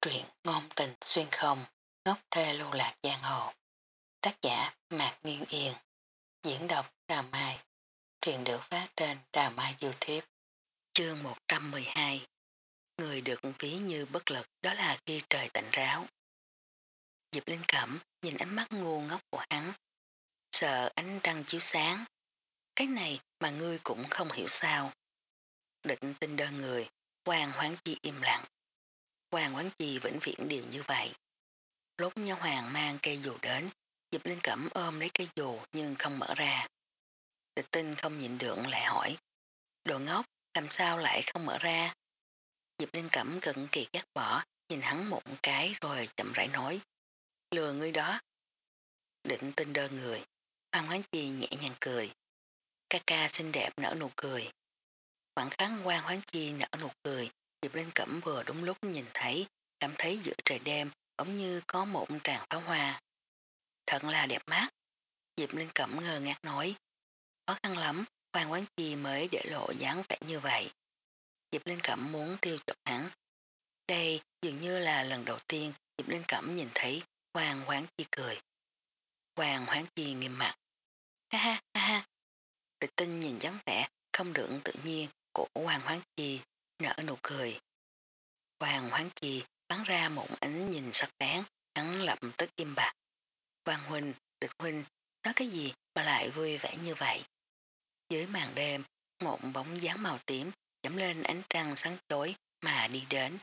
Truyện ngôn tình xuyên không, ngốc thê lưu lạc giang hồ. Tác giả Mạc Nghiên Yên. Diễn đọc Đà Mai. Truyện được phát trên Đà Mai Youtube. Chương 112 Người được ví như bất lực đó là khi trời tạnh ráo. Dịp Linh Cẩm nhìn ánh mắt ngu ngốc của hắn. Sợ ánh trăng chiếu sáng. Cái này mà ngươi cũng không hiểu sao. Định tin đơn người, hoàng hoáng chi im lặng. Hoàng quán chi vĩnh viễn đều như vậy. Lúc Nha hoàng mang cây dù đến, Diệp Linh Cẩm ôm lấy cây dù nhưng không mở ra. Địch tinh không nhịn được lại hỏi. Đồ ngốc, làm sao lại không mở ra? Diệp Linh Cẩm cận kỳ gắt bỏ, nhìn hắn một cái rồi chậm rãi nói. Lừa ngươi đó. Định tinh đơ người. Hoàng Quán Chi nhẹ nhàng cười. Ca ca xinh đẹp nở nụ cười. Khoảng khắc Hoàng Hoán Chi nở nụ cười, Diệp Linh Cẩm vừa đúng lúc nhìn thấy, cảm thấy giữa trời đêm giống như có một tràng pháo hoa. Thật là đẹp mắt. Diệp Linh Cẩm ngờ ngác nói. Khó khăn lắm, Hoàng Quán Chi mới để lộ dáng vẻ như vậy. Diệp Linh Cẩm muốn tiêu chọc hắn. Đây dường như là lần đầu tiên Diệp Linh Cẩm nhìn thấy Hoàng Quán Chi cười. Hoàng Quán Chi nghiêm mặt. Ha ha ha ha. Địch tinh nhìn dáng vẻ không được tự nhiên của Hoàng Quán Chi nở nụ cười. Hoàng hoáng chi bắn ra một ánh nhìn sắc bén, hắn lập tức im bạc. Hoàng huynh, địch huynh, nói cái gì mà lại vui vẻ như vậy? Dưới màn đêm, một bóng dáng màu tím chấm lên ánh trăng sáng chói mà đi đến.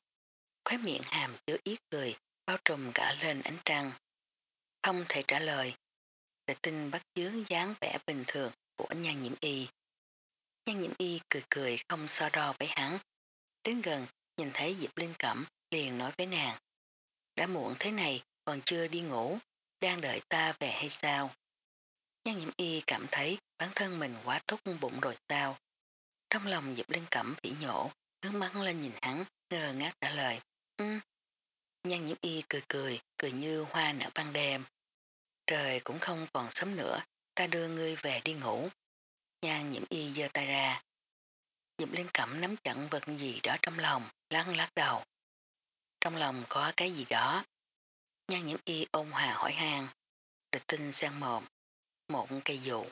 khóe miệng hàm chứa ý cười, bao trùm cả lên ánh trăng. Không thể trả lời. Địch tinh bắt chứa dáng vẻ bình thường của nhan nhiễm y. Nhan nhiễm y cười cười không so đo với hắn, Đến gần, nhìn thấy Diệp Linh Cẩm, liền nói với nàng. Đã muộn thế này, còn chưa đi ngủ, đang đợi ta về hay sao? Nhan nhiễm y cảm thấy bản thân mình quá tốt bụng rồi sao? Trong lòng Diệp Linh Cẩm bị nhổ, hướng mắt lên nhìn hắn, ngờ ngác trả lời. Ừ. Nhan nhiễm y cười cười, cười như hoa nở ban đêm. Trời cũng không còn sớm nữa, ta đưa ngươi về đi ngủ. Nhan nhiễm y giơ tay ra, Diệp Linh Cẩm nắm chặn vật gì đó trong lòng, lăn lắc đầu. Trong lòng có cái gì đó. Nhan nhiễm y ôn hòa hỏi hàng. Địch tinh sang mồm. Một cây dụ.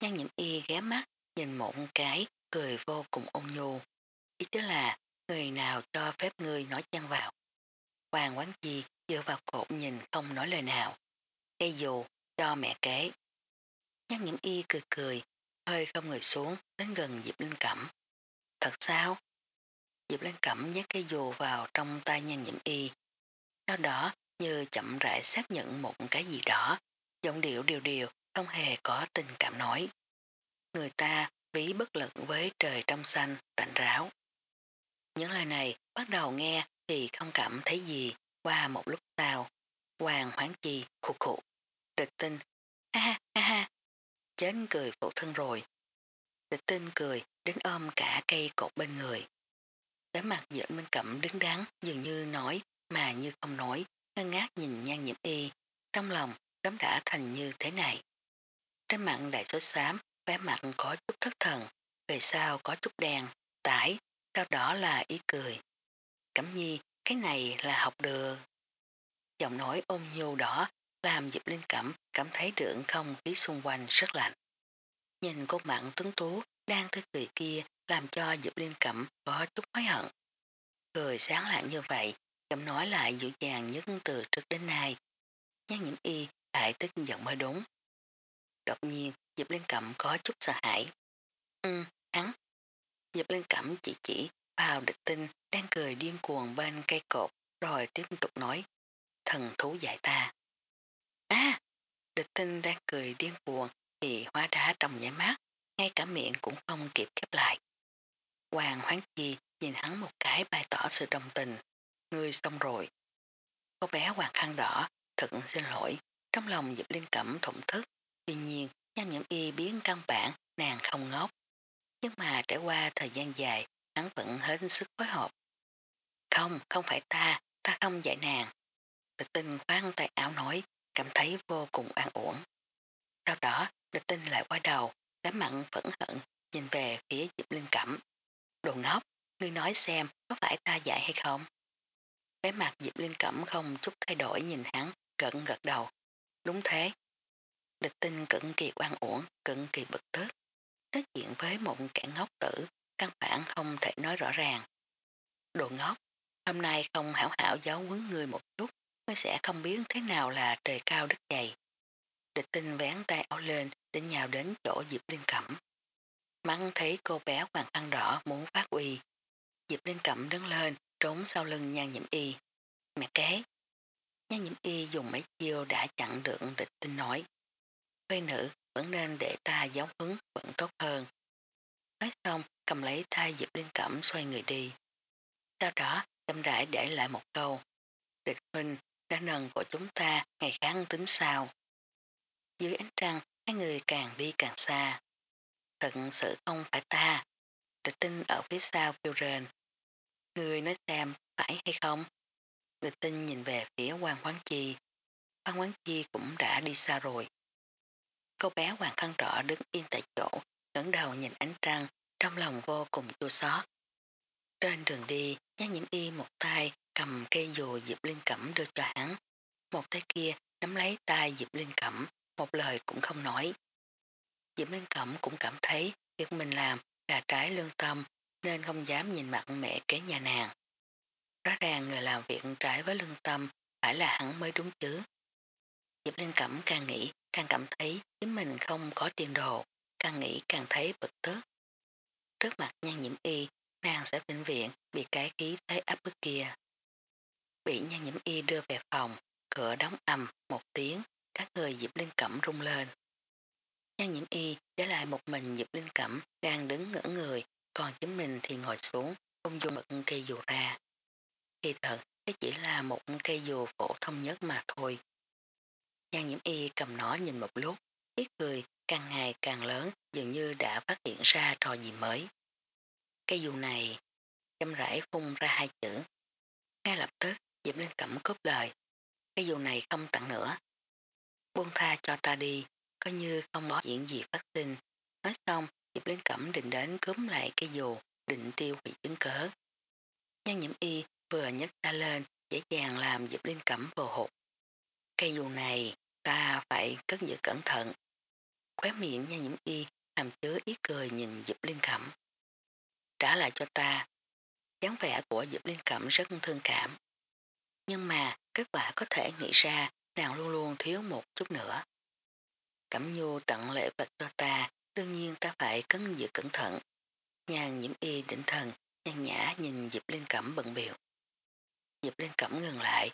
Nhan nhiễm y ghé mắt, nhìn một cái, cười vô cùng ôn nhu. Ý tức là, người nào cho phép người nói chăn vào. Hoàng quán chi dựa vào cột nhìn không nói lời nào. Cây dù, cho mẹ kế. Nhan nhiễm y cười cười, hơi không người xuống, đến gần Diệp Linh Cẩm. Thật sao? Diệp Lan Cẩm nhét cây dù vào trong tay nhan nhiễm y. Sau đó như chậm rãi xác nhận một cái gì đó, giọng điệu điều điều, không hề có tình cảm nói. Người ta ví bất lực với trời trong xanh, tạnh ráo. Những lời này bắt đầu nghe thì không cảm thấy gì qua một lúc sau. Hoàng hoáng chi, khụ khụ, địch tinh, ha ha ha ha, chết cười phụ thân rồi. Tịch tinh cười đến ôm cả cây cột bên người. Cái mặt giữa Minh Cẩm đứng đắn dường như nói mà như không nói, ngân ngát nhìn nhan nhiễm y, trong lòng cấm đã thành như thế này. Trên mặt đại số xám, vẻ mặt có chút thất thần, về sau có chút đen, tải, sau đó là ý cười. Cẩm nhi, cái này là học được. Giọng nói ôm nhu đỏ làm Diệp Linh Cẩm cảm thấy trưởng không khí xung quanh rất lạnh. Nhìn cô bạn tướng tú đang tới cười kia làm cho Diệp Liên Cẩm có chút hối hận. Cười sáng lạng như vậy, Cẩm nói lại dịu dàng nhất từ trước đến nay. Nhan nhiễm y lại tức giận mới đúng. Đột nhiên, Diệp Liên Cẩm có chút sợ hãi. Ừ, hắn. Diệp Liên Cẩm chỉ chỉ vào địch tinh đang cười điên cuồng bên cây cột rồi tiếp tục nói. Thần thú dạy ta. À, địch tinh đang cười điên cuồng thì hóa đá trong nhảy mắt ngay cả miệng cũng không kịp khép lại. Hoàng hoáng chi nhìn hắn một cái bày tỏ sự đồng tình. Ngươi xong rồi. Cô bé hoàng khăn đỏ, thật xin lỗi, trong lòng Diệp Linh Cẩm thủng thức. Tuy nhiên, nhằm nhiễm y biến căn bản, nàng không ngốc. Nhưng mà trải qua thời gian dài, hắn vẫn hết sức phối hợp. Không, không phải ta, ta không dạy nàng. Tự tin khoan tay áo nói, cảm thấy vô cùng an uổng. Sau đó, địch tinh lại quay đầu, cái mặn phẫn hận nhìn về phía Diệp Linh Cẩm. Đồ ngốc, ngươi nói xem có phải ta dạy hay không? Bé mặt Diệp Linh Cẩm không chút thay đổi nhìn hắn, gật gật đầu. Đúng thế. Địch tinh cực kỳ oan uổng, cực kỳ bực tức. Nói chuyện với một kẻ ngốc tử, căn bản không thể nói rõ ràng. Đồ ngốc, hôm nay không hảo hảo giáo huấn ngươi một chút, ngươi sẽ không biết thế nào là trời cao đất dày. Địch tinh vén tay áo lên để nhào đến chỗ Diệp Linh Cẩm. Mắng thấy cô bé hoàng khăn đỏ muốn phát uy. Diệp Linh Cẩm đứng lên, trốn sau lưng nhan nhiễm y. Mẹ kế. Nhan nhiễm y dùng mấy chiêu đã chặn được địch tinh nói. Khuê nữ vẫn nên để ta giáo hứng vẫn tốt hơn. Nói xong cầm lấy tay Diệp Linh Cẩm xoay người đi. Sau đó chăm rãi để lại một câu. Địch huynh đã nần của chúng ta ngày kháng tính sao. Dưới ánh trăng hai người càng đi càng xa. Thật sự không phải ta. Địch tinh ở phía sau kêu rền. Người nói xem phải hay không? Địch tinh nhìn về phía Hoàng Quán Chi. Hoàng Quán Chi cũng đã đi xa rồi. Cô bé Hoàng Khăn Trọ đứng yên tại chỗ, ngẩng đầu nhìn ánh trăng, trong lòng vô cùng chua xót. Trên đường đi, nhắc nhiễm y một tay cầm cây dù Diệp Linh Cẩm đưa cho hắn. Một tay kia nắm lấy tay Diệp Linh Cẩm, một lời cũng không nói. Diệp Linh Cẩm cũng cảm thấy việc mình làm là trái lương tâm nên không dám nhìn mặt mẹ kế nhà nàng. Rõ ràng người làm việc trái với lương tâm phải là hắn mới đúng chứ. Diệp Linh Cẩm càng nghĩ càng cảm thấy chính mình không có tiền đồ, càng nghĩ càng thấy bực tức. Trước mặt nhan nhiễm y, nàng sẽ vĩnh viện bị cái khí thế áp bức kia. Bị nhan nhiễm y đưa về phòng, cửa đóng ầm một tiếng, các người Diệp Linh Cẩm rung lên. Nhan nhiễm y để lại một mình Diệp Linh Cẩm đang đứng ngỡ người, còn chính mình thì ngồi xuống, không dùng một cây dù ra. Khi thật, cái chỉ là một cây dù phổ thông nhất mà thôi. Nhan nhiễm y cầm nó nhìn một lúc, ít cười càng ngày càng lớn dường như đã phát hiện ra trò gì mới. Cây dù này, châm rãi phun ra hai chữ. Ngay lập tức, Diệp Linh Cẩm cướp lời. Cây dù này không tặng nữa. Buông tha cho ta đi, coi như không bỏ diễn gì phát sinh. Nói xong, Diệp Linh Cẩm định đến cướp lại cây dù, định tiêu hủy chứng cớ. Nhân nhiễm y vừa nhấc ta lên, dễ dàng làm Diệp Linh Cẩm vô hụt. Cây dù này, ta phải cất giữ cẩn thận. Khóe miệng nhan nhiễm y, hàm chứa ý cười nhìn Diệp Linh Cẩm. Trả lại cho ta. dáng vẻ của Diệp Linh Cẩm rất thương cảm. Nhưng mà kết quả có thể nghĩ ra nàng luôn luôn thiếu một chút nữa. Cẩm nhu tặng lễ vật cho ta, đương nhiên ta phải cấn giữ cẩn thận. Nhàn nhiễm y định thần, nhàn nhã nhìn Diệp Linh Cẩm bận biểu. Diệp Linh Cẩm ngừng lại.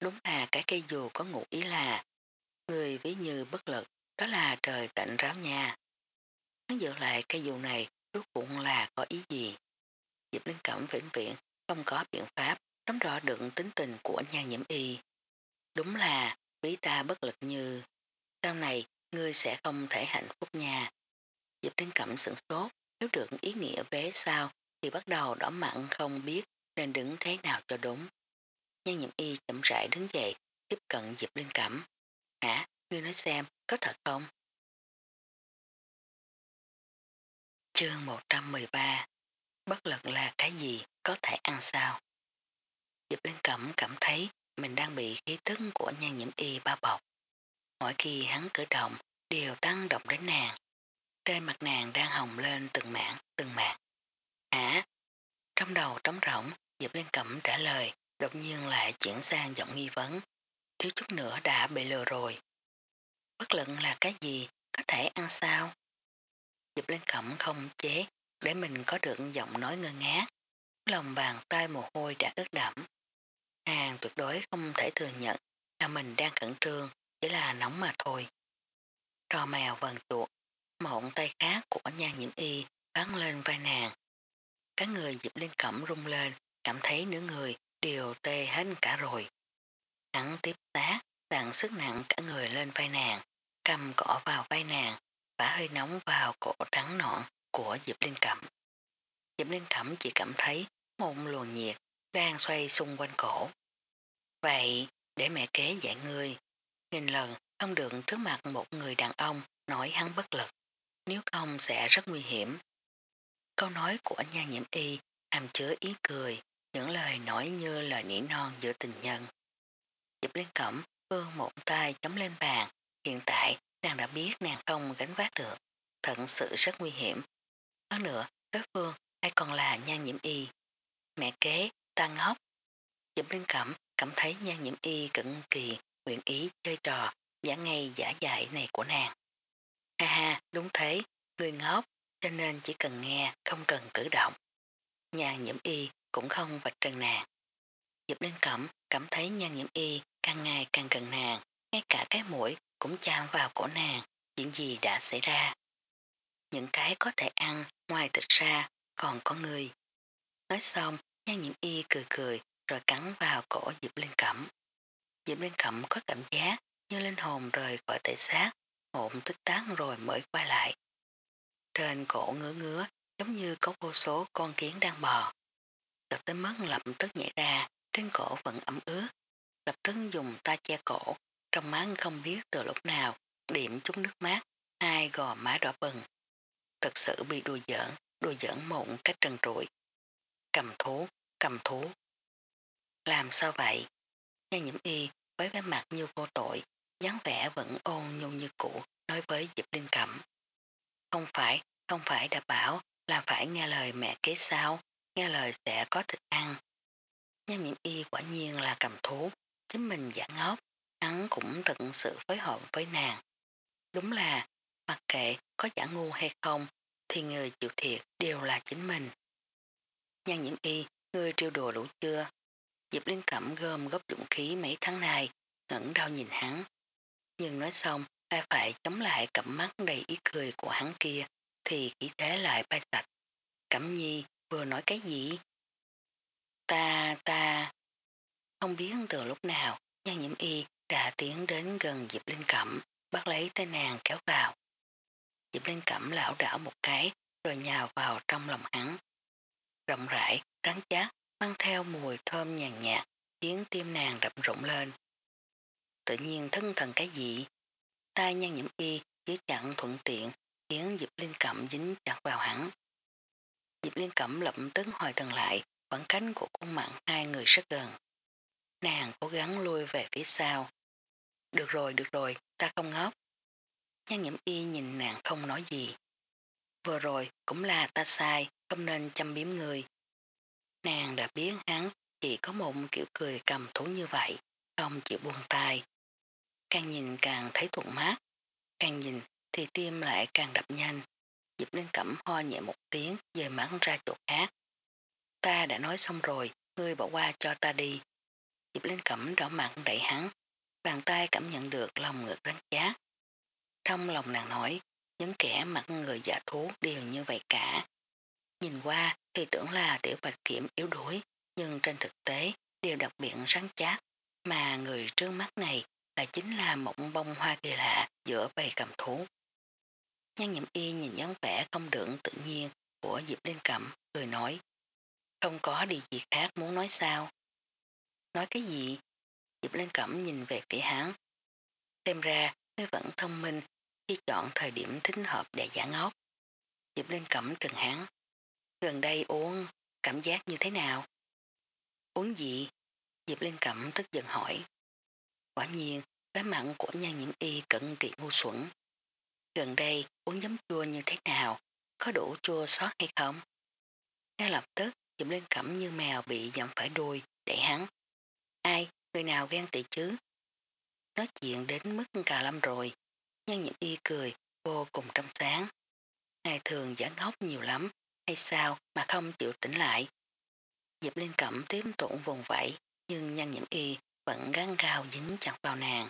Đúng là cái cây dù có ngụ ý là người ví như bất lực, đó là trời tạnh ráo nha. Hắn dựa lại cây dù này rốt cũng là có ý gì. Diệp Linh Cẩm vĩnh viễn không có biện pháp nắm rõ được tính tình của nhan nhiễm y. Đúng là ví ta bất lực như sau này ngươi sẽ không thể hạnh phúc nha. Diệp Linh Cẩm sửng sốt, nếu được ý nghĩa vé sao thì bắt đầu đỏ mặn không biết nên đứng thế nào cho đúng. Nhan nhiệm y chậm rãi đứng dậy, tiếp cận Diệp Linh Cẩm. Hả, ngươi nói xem, có thật không? Chương 113 Bất lực là cái gì, có thể ăn sao? Diệp Linh Cẩm cảm thấy mình đang bị khí tức của nhan nhiễm y bao bọc. Mỗi khi hắn cử động, đều tăng động đến nàng. Trên mặt nàng đang hồng lên từng mảng, từng mảng. Hả? Trong đầu trống rỗng, Diệp Liên Cẩm trả lời, đột nhiên lại chuyển sang giọng nghi vấn. Thiếu chút nữa đã bị lừa rồi. Bất luận là cái gì, có thể ăn sao? Diệp Liên Cẩm không chế, để mình có được giọng nói ngơ ngác. Lòng bàn tay mồ hôi đã ướt đẫm. Tuyệt đối không thể thừa nhận là mình đang khẩn trương, chỉ là nóng mà thôi. Trò mèo vần chuột, mộng tay khác của nha nhiễm y bắn lên vai nàng. Các người dịp lên cẩm rung lên, cảm thấy nửa người đều tê hết cả rồi. Hắn tiếp tác, đặng sức nặng cả người lên vai nàng, cầm cỏ vào vai nàng, và hơi nóng vào cổ trắng nọn của Diệp Linh Cẩm. Diệp Linh Cẩm chỉ cảm thấy một luồng nhiệt đang xoay xung quanh cổ. Vậy, để mẹ kế dạy ngươi, nghìn lần không được trước mặt một người đàn ông nói hắn bất lực, nếu không sẽ rất nguy hiểm. Câu nói của nha nhiễm y hàm chứa ý cười, những lời nói như lời nỉ non giữa tình nhân. Dịp lên Cẩm vương một tay chống lên bàn, hiện tại nàng đã biết nàng không gánh vác được, thật sự rất nguy hiểm. Hơn nữa, đối phương hay còn là nha nhiễm y. Mẹ kế, ta ngốc. Dịp lên Cẩm cảm thấy nhan nhiễm y cực kỳ nguyện ý chơi trò giả ngay giả dại này của nàng. Ha ha, đúng thế, người ngốc, cho nên chỉ cần nghe, không cần cử động. Nhan nhiễm y cũng không vạch trần nàng. Diệp Linh Cẩm cảm thấy nhan nhiễm y càng ngày càng gần nàng, ngay cả cái mũi cũng chạm vào cổ nàng, chuyện gì đã xảy ra. Những cái có thể ăn, ngoài thịt ra, còn có người. Nói xong, nhan nhiễm y cười cười rồi cắn vào cổ Diệp Linh Cẩm. Diệp Linh Cẩm có cảm giác như linh hồn rời khỏi thể xác, hộn tích tán rồi mới quay lại. Trên cổ ngứa ngứa giống như có vô số con kiến đang bò. Giật tới mất lập tức nhảy ra, trên cổ vẫn ấm ướt. Lập tức dùng ta che cổ, trong mắt không biết từ lúc nào, điểm chút nước mát, hai gò má đỏ bừng. Thật sự bị đùa giỡn, đùa giỡn mụn cách trần trụi. Cầm thú, cầm thú. Làm sao vậy? Nha nhiễm y với vẻ mặt như vô tội, dáng vẻ vẫn ôn nhu như cũ, nói với Diệp Linh Cẩm. Không phải, không phải đã bảo là phải nghe lời mẹ kế sao, nghe lời sẽ có thịt ăn. Nha miệng y quả nhiên là cầm thú, chính mình giả ngốc, hắn cũng thật sự phối hợp với nàng. Đúng là, mặc kệ có giả ngu hay không, thì người chịu thiệt đều là chính mình. Nhan nhiễm y, ngươi trêu đùa đủ chưa? Diệp Linh Cẩm gom góp dũng khí mấy tháng này, ngẩn đau nhìn hắn. Nhưng nói xong, lại phải chống lại cặp mắt đầy ý cười của hắn kia, thì khí thế lại bay sạch. Cẩm nhi vừa nói cái gì? Ta, ta... Không biết từ lúc nào, nhan nhiễm y đã tiến đến gần Diệp Linh Cẩm, bắt lấy tay nàng kéo vào. Diệp Linh Cẩm lão đảo một cái, rồi nhào vào trong lòng hắn. Rộng rãi, rắn chắc, mang theo mùi thơm nhàn nhạt, khiến tim nàng đập rụng lên. Tự nhiên thân thần cái gì? Tai nhan nhiễm y chứ chặn thuận tiện, khiến Diệp Linh Cẩm dính chặt vào hắn. Diệp Liên Cẩm lập tức hồi thần lại, khoảng cánh của con mặn hai người rất gần. Nàng cố gắng lui về phía sau. Được rồi, được rồi, ta không ngốc. Nhan nhiễm y nhìn nàng không nói gì. Vừa rồi cũng là ta sai, không nên chăm biếm người. Nàng đã biết hắn chỉ có một kiểu cười cầm thú như vậy, không chịu buông tay. Càng nhìn càng thấy thuận mát, càng nhìn thì tim lại càng đập nhanh. dịp lên Cẩm ho nhẹ một tiếng dời mắng ra chỗ khác. Ta đã nói xong rồi, ngươi bỏ qua cho ta đi. dịp lên Cẩm đỏ mặt đẩy hắn, bàn tay cảm nhận được lòng ngực rắn chát. Trong lòng nàng nói, những kẻ mặt người giả thú đều như vậy cả. Nhìn qua thì tưởng là tiểu bạch kiểm yếu đuối, nhưng trên thực tế đều đặc biệt rắn chát, mà người trước mắt này là chính là một bông hoa kỳ lạ giữa bầy cầm thú. Nhan nhiễm y nhìn dáng vẻ không được tự nhiên của Diệp Linh Cẩm, cười nói. Không có điều gì khác muốn nói sao. Nói cái gì? Diệp Linh Cẩm nhìn về phía hắn. Xem ra, ngươi vẫn thông minh khi chọn thời điểm thích hợp để giả ngốc. Diệp Linh Cẩm trừng hắn. Gần đây uống, cảm giác như thế nào? Uống gì? Diệp Linh Cẩm tức giận hỏi. Quả nhiên, cái mặn của nhan nhiễm y cận kỳ ngu xuẩn. Gần đây uống giấm chua như thế nào, có đủ chua xót hay không? Ngay lập tức, Diệp Linh Cẩm như mèo bị dặm phải đuôi, để hắn. Ai, người nào ghen tị chứ? Nói chuyện đến mức cà lâm rồi, nhân nhiễm y cười, vô cùng trong sáng. Ngày thường giả ngốc nhiều lắm, hay sao mà không chịu tỉnh lại? Diệp Linh Cẩm tiếp tụng vùng vẫy, nhưng nhân nhiễm y vẫn gắn gao dính chặt vào nàng.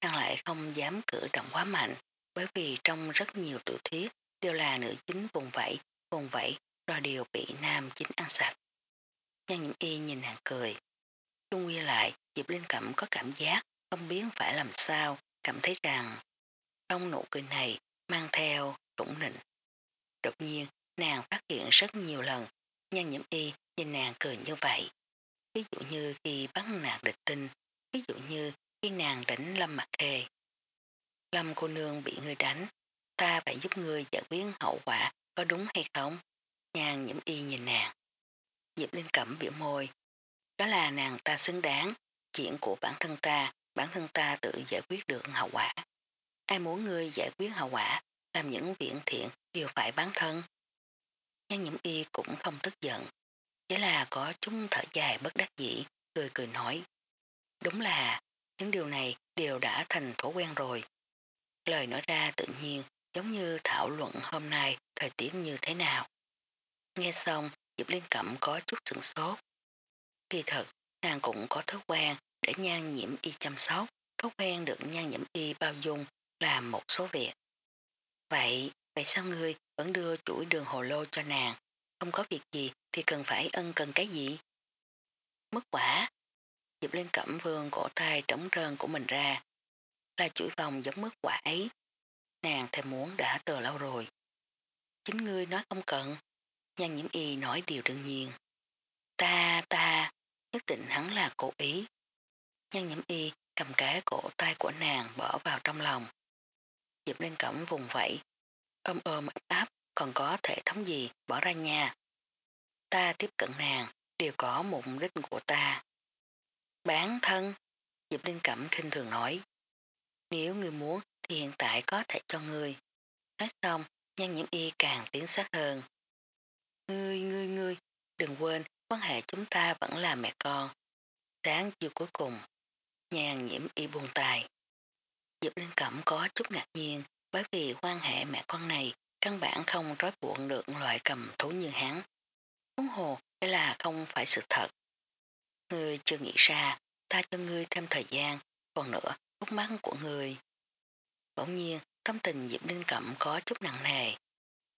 Nàng lại không dám cử động quá mạnh, bởi vì trong rất nhiều tiểu thuyết đều là nữ chính vùng vẫy, vùng vẫy rồi đều bị nam chính ăn sạch. Nhan nhiễm y nhìn nàng cười. Lại, Diệp Linh Cẩm có cảm giác không biết phải làm sao, cảm thấy rằng trong nụ cười này mang theo tủng nịnh. Đột nhiên, nàng phát hiện rất nhiều lần, nhan nhiễm y nhìn nàng cười như vậy. Ví dụ như khi bắt nàng địch tinh, ví dụ như khi nàng đánh lâm mặt khê. Lâm cô nương bị người đánh, ta phải giúp người giải quyết hậu quả có đúng hay không? Nhàn nhiễm y nhìn nàng. Diệp Linh Cẩm biểu môi. Đó là nàng ta xứng đáng, chuyện của bản thân ta, bản thân ta tự giải quyết được hậu quả. Ai muốn ngươi giải quyết hậu quả, làm những viện thiện đều phải bán thân. Nhan nhiễm y cũng không tức giận, chỉ là có chúng thở dài bất đắc dĩ, cười cười nói. Đúng là, những điều này đều đã thành thói quen rồi. Lời nói ra tự nhiên giống như thảo luận hôm nay thời tiết như thế nào. Nghe xong, Diệp Liên Cẩm có chút sửng sốt. Kỳ thật, nàng cũng có thói quen để nhan nhiễm y chăm sóc, thói quen được nhan nhiễm y bao dung làm một số việc. Vậy, vậy sao ngươi vẫn đưa chuỗi đường hồ lô cho nàng? Không có việc gì thì cần phải ân cần cái gì? Mất quả. Diệp Liên Cẩm vương cổ tay trống rơn của mình ra. Là chuỗi vòng giống mất quả ấy. Nàng thèm muốn đã từ lâu rồi. Chính ngươi nói không cần. Nhan nhiễm y nói điều đương nhiên. Ta, ta, nhất định hắn là cố ý. Nhan nhiễm y cầm cái cổ tay của nàng bỏ vào trong lòng. Diệp Linh Cẩm vùng vẫy, ôm ôm áp áp, còn có thể thống gì bỏ ra nha. Ta tiếp cận nàng, đều có mục đích của ta. Bán thân, Diệp Linh Cẩm khinh thường nói. Nếu người muốn thì hiện tại có thể cho người. Nói xong, nhan nhiễm y càng tiến sát hơn. Ngươi, ngươi, ngươi, đừng quên, quan hệ chúng ta vẫn là mẹ con. Sáng chiều cuối cùng, nhàn nhiễm y buồn tài. Diệp Linh Cẩm có chút ngạc nhiên bởi vì quan hệ mẹ con này căn bản không trói buộc được loại cầm thú như hắn. Huống hồ đây là không phải sự thật. Ngươi chưa nghĩ ra, ta cho ngươi thêm thời gian, còn nữa, khúc mắt của ngươi. Bỗng nhiên, tâm tình Diệp Linh Cẩm có chút nặng nề.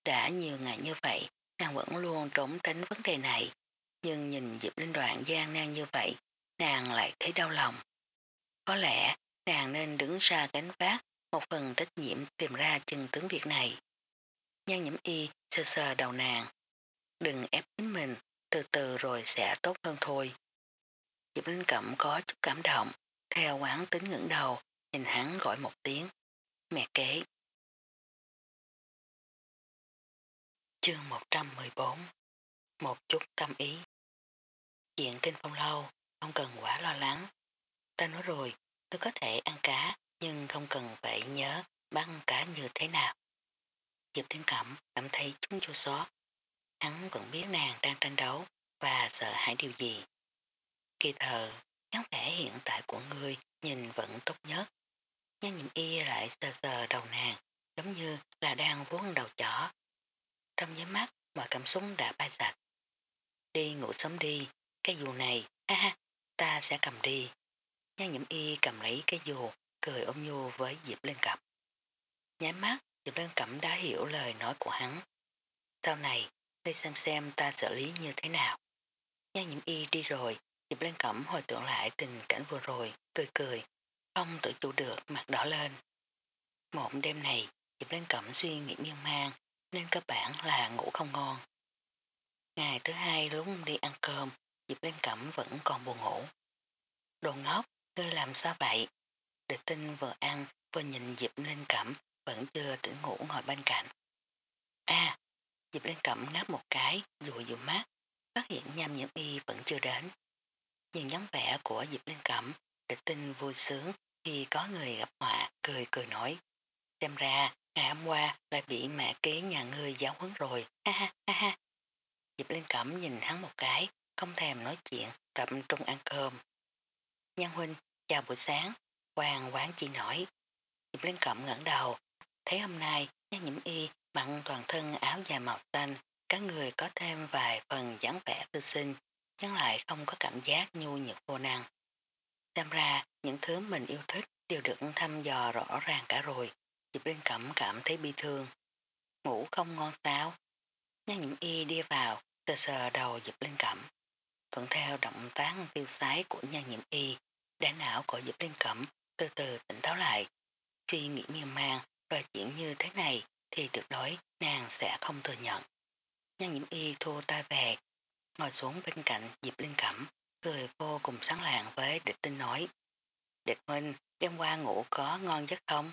Đã nhiều ngày như vậy, nàng vẫn luôn trốn tránh vấn đề này, nhưng nhìn Diệp Linh đoạn gian nan như vậy, nàng lại thấy đau lòng. Có lẽ nàng nên đứng ra gánh vác một phần trách nhiệm tìm ra chân tướng việc này. Nhan nhiễm y sơ sờ đầu nàng. Đừng ép chính mình, từ từ rồi sẽ tốt hơn thôi. Diệp Linh Cẩm có chút cảm động, theo quán tính ngưỡng đầu, nhìn hắn gọi một tiếng. Mẹ kế. Chương 114 Một chút tâm ý Chuyện kinh phong lâu, không cần quá lo lắng. Ta nói rồi, tôi có thể ăn cá, nhưng không cần phải nhớ băng cá như thế nào. Diệp Thiên Cẩm cảm thấy chúng chua xót. Hắn vẫn biết nàng đang tranh đấu và sợ hãi điều gì. Kỳ thờ, dáng vẻ hiện tại của người nhìn vẫn tốt nhất. Nhân nhiệm y lại sờ sờ đầu nàng, giống như là đang vuốt đầu chó. Trong giấy mắt, mọi cảm xúc đã bay sạch. Đi ngủ sớm đi, cái dù này, ha ha, ta sẽ cầm đi. Nhan nhiễm y cầm lấy cái dù, cười ôm nhu với Diệp Lên Cẩm. Nháy mắt, Diệp Lên Cẩm đã hiểu lời nói của hắn. Sau này, hãy xem xem ta xử lý như thế nào. Nhan nhiễm y đi rồi, Diệp Lên Cẩm hồi tưởng lại tình cảnh vừa rồi, cười cười, không tự chủ được mặt đỏ lên. Một đêm này, Diệp Lên Cẩm suy nghĩ miên man, nên cơ bản là ngủ không ngon. Ngày thứ hai lúc đi ăn cơm, Diệp Linh Cẩm vẫn còn buồn ngủ. Đồ ngốc, ngươi làm sao vậy? Địch tinh vừa ăn vừa nhìn Diệp Linh Cẩm vẫn chưa tỉnh ngủ ngồi bên cạnh. À, Diệp Linh Cẩm ngáp một cái, dụi dụi mắt, phát hiện nham nhiễm y vẫn chưa đến. Nhìn dáng vẻ của Diệp Linh Cẩm, địch tinh vui sướng khi có người gặp họa, cười cười nói. Xem ra, ngày hôm qua lại bị mẹ kế nhà ngươi giáo huấn rồi, ha ha ha ha. Diệp Linh Cẩm nhìn hắn một cái, không thèm nói chuyện, tập trung ăn cơm. Nhân huynh, chào buổi sáng, hoàng quán chi nổi. Diệp Linh Cẩm ngẩng đầu, thấy hôm nay nhan nhiễm y mặn toàn thân áo dài màu xanh, các người có thêm vài phần dáng vẻ tư sinh, nhưng lại không có cảm giác nhu nhược vô năng. Xem ra, những thứ mình yêu thích đều được thăm dò rõ ràng cả rồi. Diệp Linh Cẩm cảm thấy bi thương. Ngủ không ngon sao? Nhan nhiễm y đi vào, sờ sờ đầu Diệp Linh Cẩm. Thuận theo động tác tiêu sái của nhan nhiễm y, đá não của Diệp Linh Cẩm từ từ tỉnh táo lại. Suy nghĩ miên man và chuyện như thế này thì tuyệt đối nàng sẽ không thừa nhận. Nhan nhiễm y thua tay về, ngồi xuống bên cạnh Diệp Linh Cẩm, cười vô cùng sáng lạng với địch tinh nói. Địch huynh, đêm qua ngủ có ngon giấc không?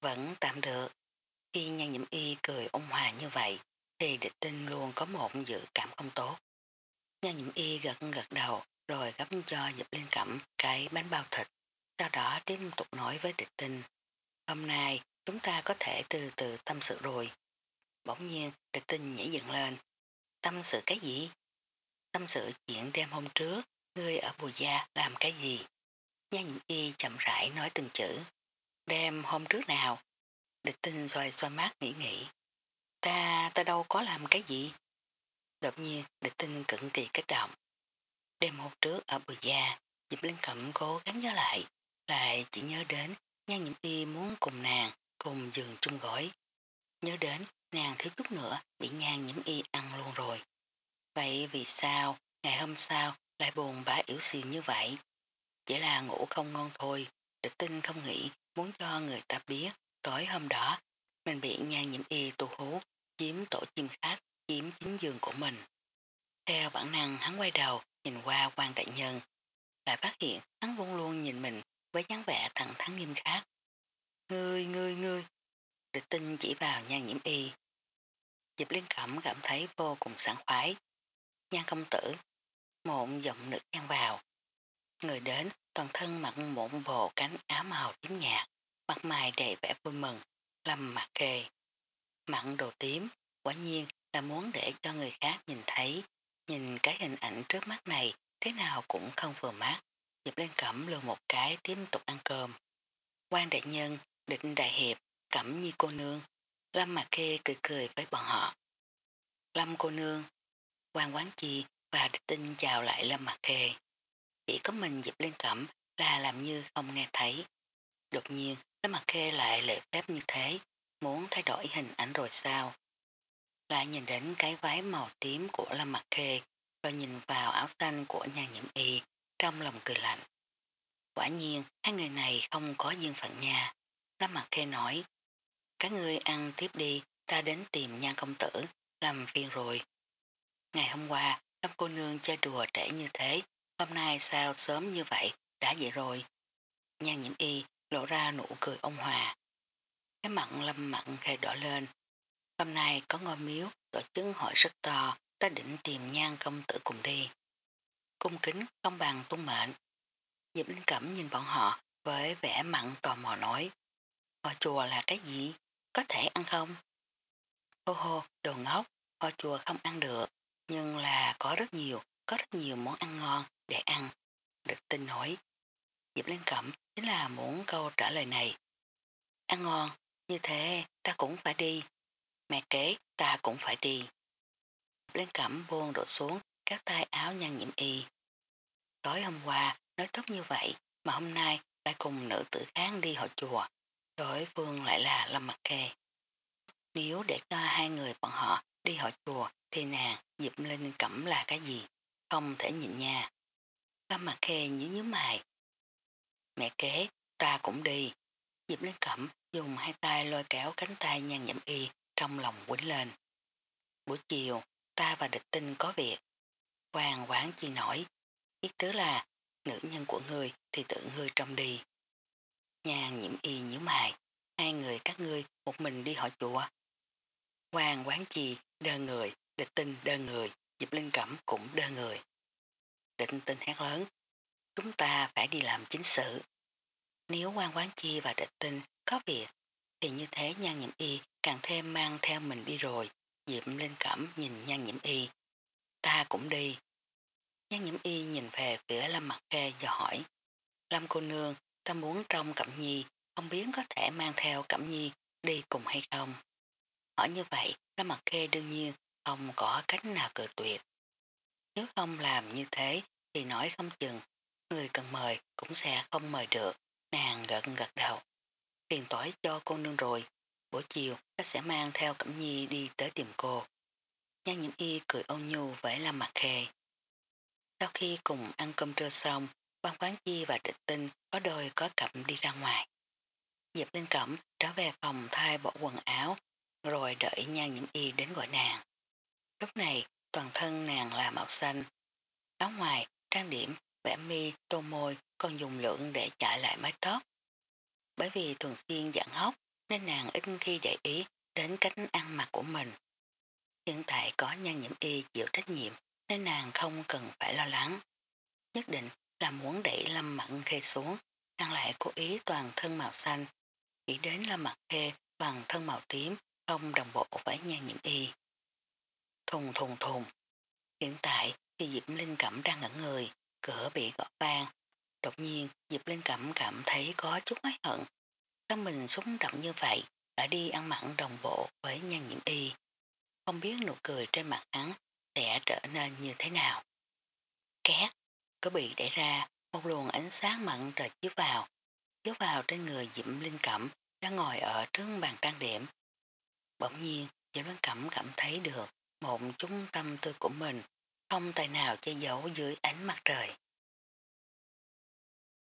Vẫn tạm được. Khi nhan nhiễm y cười ôn hòa như vậy, thì địch tinh luôn có một dự cảm không tốt nha nhiễm y gật gật đầu rồi gấp cho dịp lên Cẩm cái bánh bao thịt. Sau đó tiếp tục nói với địch tinh. Hôm nay chúng ta có thể từ từ tâm sự rồi. Bỗng nhiên địch tinh nhảy dựng lên. Tâm sự cái gì? Tâm sự chuyện đêm hôm trước, ngươi ở bùi gia làm cái gì? nha nhiễm y chậm rãi nói từng chữ. Đêm hôm trước nào? Địch tinh xoay xoay mắt nghĩ nghĩ. Ta, ta đâu có làm cái gì? Đột nhiên địch tinh cực kỳ kích động. Đêm hôm trước ở bùi gia, Diệp Linh Cẩm cố gắng nhớ lại, lại chỉ nhớ đến nhan nhiễm y muốn cùng nàng, cùng giường chung gối. Nhớ đến nàng thiếu chút nữa bị nhan nhiễm y ăn luôn rồi. Vậy vì sao ngày hôm sau lại buồn bã yếu xìu như vậy? Chỉ là ngủ không ngon thôi, địch tinh không nghĩ muốn cho người ta biết tối hôm đó mình bị nhan nhiễm y tu hú, chiếm tổ chim khách, chiếm chính giường của mình. Theo bản năng hắn quay đầu nhìn qua quan đại nhân, lại phát hiện hắn luôn luôn nhìn mình với dáng vẻ thẳng thắn nghiêm khắc. Ngươi, ngươi, ngươi, địch tinh chỉ vào nhan nhiễm y. Diệp Liên Cẩm cảm thấy vô cùng sảng khoái. Nhan công tử, mộn giọng nữ nhan vào. Người đến toàn thân mặc mộn bộ cánh áo màu tím nhạt, mặt mày đầy vẻ vui mừng, lâm mặt kề. Mặn đồ tím, quả nhiên là muốn để cho người khác nhìn thấy, nhìn cái hình ảnh trước mắt này thế nào cũng không vừa mắt. Diệp lên cẩm lừa một cái tiếp tục ăn cơm. quan đại nhân, định đại hiệp, cẩm như cô nương, lâm Mạc kê cười cười với bọn họ. Lâm cô nương, quan quán chi và địch tinh chào lại lâm Mạc kê. Chỉ có mình Diệp lên cẩm là làm như không nghe thấy. Đột nhiên, Lâm Mạc Khê lại lệ phép như thế, muốn thay đổi hình ảnh rồi sao? Lại nhìn đến cái váy màu tím của Lâm Mặc Khê, rồi nhìn vào áo xanh của nhà nhiễm y, trong lòng cười lạnh. Quả nhiên, hai người này không có duyên phận nhà. Lâm Mặc Khê nói, các ngươi ăn tiếp đi, ta đến tìm nhan công tử, làm phiền rồi. Ngày hôm qua, Lâm cô nương chơi đùa trẻ như thế, hôm nay sao sớm như vậy, đã vậy rồi. Nhan nhiễm y lộ ra nụ cười ông hòa. Cái mặn lâm mặn khề đỏ lên. Hôm nay có ngôi miếu tổ chức hội rất to, ta định tìm nhan công tử cùng đi. Cung kính công bằng tuân mệnh. Diệp Linh Cẩm nhìn bọn họ với vẻ mặn tò mò nói. Họ chùa là cái gì? Có thể ăn không? Hô hô, đồ ngốc, họ chùa không ăn được, nhưng là có rất nhiều, có rất nhiều món ăn ngon để ăn. Địch tinh hỏi Diệp Linh Cẩm chính là muốn câu trả lời này. Ăn ngon, như thế ta cũng phải đi. Mẹ kế, ta cũng phải đi. Lên cẩm buông đổ xuống các tay áo nhăn nhiễm y. Tối hôm qua nói tốt như vậy mà hôm nay lại cùng nữ tử kháng đi hội chùa. Đối phương lại là Lâm Mặt Khê. Nếu để cho hai người bọn họ đi hội chùa thì nàng dịp lên Cẩm là cái gì? Không thể nhịn nha. Lâm Mặt Khê nhíu nhíu mày. Mẹ kế, ta cũng đi. Diệp Linh Cẩm dùng hai tay lôi kéo cánh tay nhan nhậm y trong lòng quýnh lên. Buổi chiều, ta và địch tinh có việc. Hoàng quán chi nổi. Ý tứ là, nữ nhân của ngươi thì tự ngươi trông đi. Nhàn nhiễm y nhíu mày. Hai người các ngươi một mình đi hỏi chùa. Hoàng quán chi đơn người, địch tinh đơn người, dịp Linh Cẩm cũng đơn người. Địch tinh hét lớn. Chúng ta phải đi làm chính sự. Nếu quan quán chi và địch tinh có việc, thì như thế nhan nhiệm y càng thêm mang theo mình đi rồi. Diệp lên cẩm nhìn nhan nhiễm y. Ta cũng đi. Nhan nhiễm y nhìn về phía Lâm Mặt Khê và hỏi. Lâm cô nương, ta muốn trong Cẩm Nhi, không biết có thể mang theo Cẩm Nhi đi cùng hay không. Hỏi như vậy, Lâm Mặt Khê đương nhiên không có cách nào cự tuyệt. Nếu không làm như thế thì nói không chừng, người cần mời cũng sẽ không mời được. Nàng gật gật đầu. Tiền tỏi cho cô nương rồi. Buổi chiều ta sẽ mang theo Cẩm Nhi đi tới tìm cô. Nhan nhiễm y cười ôn nhu với Lâm Mặt Khê. Sau khi cùng ăn cơm trưa xong, quan quán chi và địch tinh có đôi có cặp đi ra ngoài. Diệp Linh Cẩm trở về phòng thay bộ quần áo, rồi đợi nhan nhiễm y đến gọi nàng. Lúc này, toàn thân nàng là màu xanh. Áo ngoài, trang điểm, vẽ mi, tô môi, còn dùng lượng để chạy lại mái tóc. Bởi vì thường xuyên dạng hốc nên nàng ít khi để ý đến cách ăn mặc của mình. Hiện tại có nhan nhiễm y chịu trách nhiệm nên nàng không cần phải lo lắng. Nhất định là muốn đẩy lâm mặn khê xuống, nàng lại cố ý toàn thân màu xanh, chỉ đến lâm mặt khê toàn thân màu tím, không đồng bộ với nhan nhiễm y. Thùng thùng thùng. Hiện tại thì Diệp Linh Cẩm đang ngẩn người, cửa bị gõ vang. Đột nhiên Diệp Linh Cẩm cảm thấy có chút hối hận. Tâm mình xúc động như vậy, đã đi ăn mặn đồng bộ với nhan nhiễm y. Không biết nụ cười trên mặt hắn sẽ trở nên như thế nào. Két, có bị đẩy ra, một luồng ánh sáng mặn trời chiếu vào, chiếu vào trên người Diệm Linh Cẩm đang ngồi ở trước bàn trang điểm. Bỗng nhiên, Diệm Linh Cẩm cảm thấy được một trung tâm tư của mình không tài nào che giấu dưới ánh mặt trời.